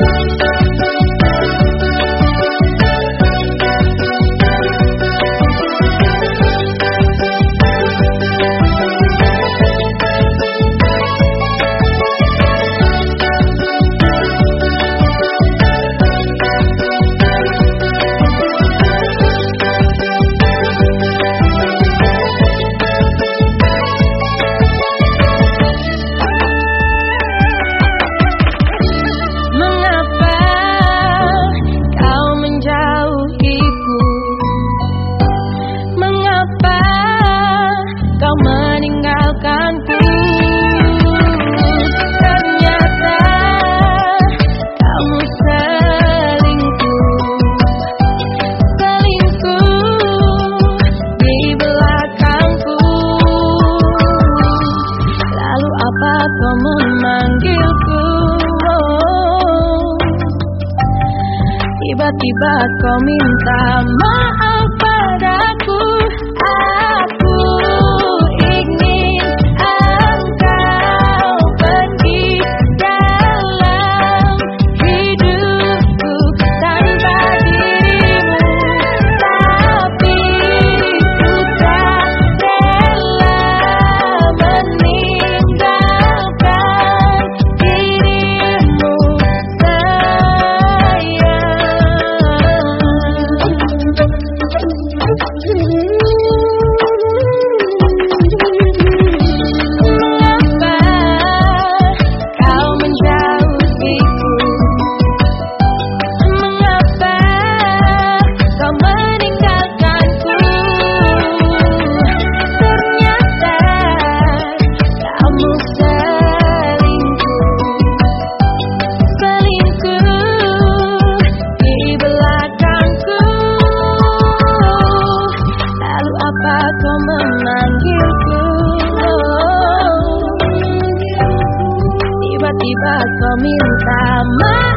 Thank you. Tiba-tiba kau minta maaf padaku kau minta maaf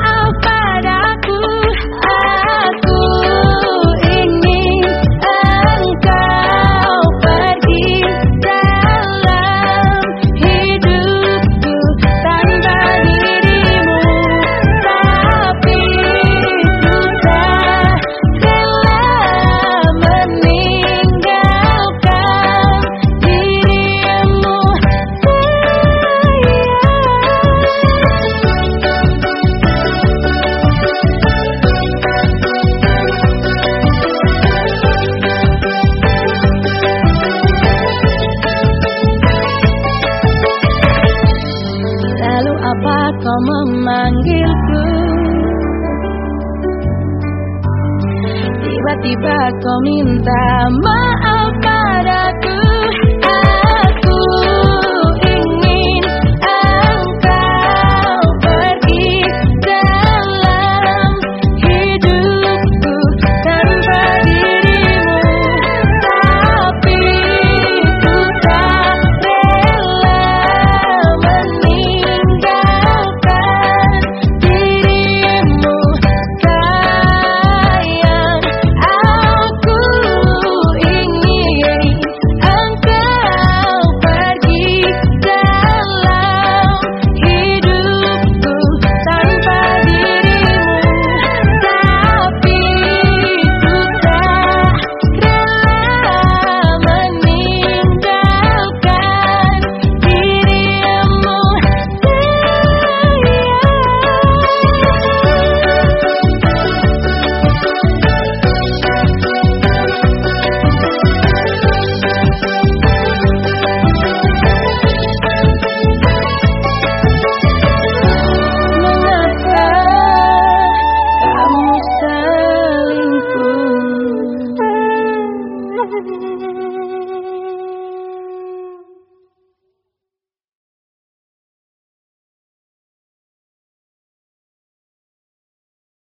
memanggilku. Tiba-tiba kau minta maaf padaku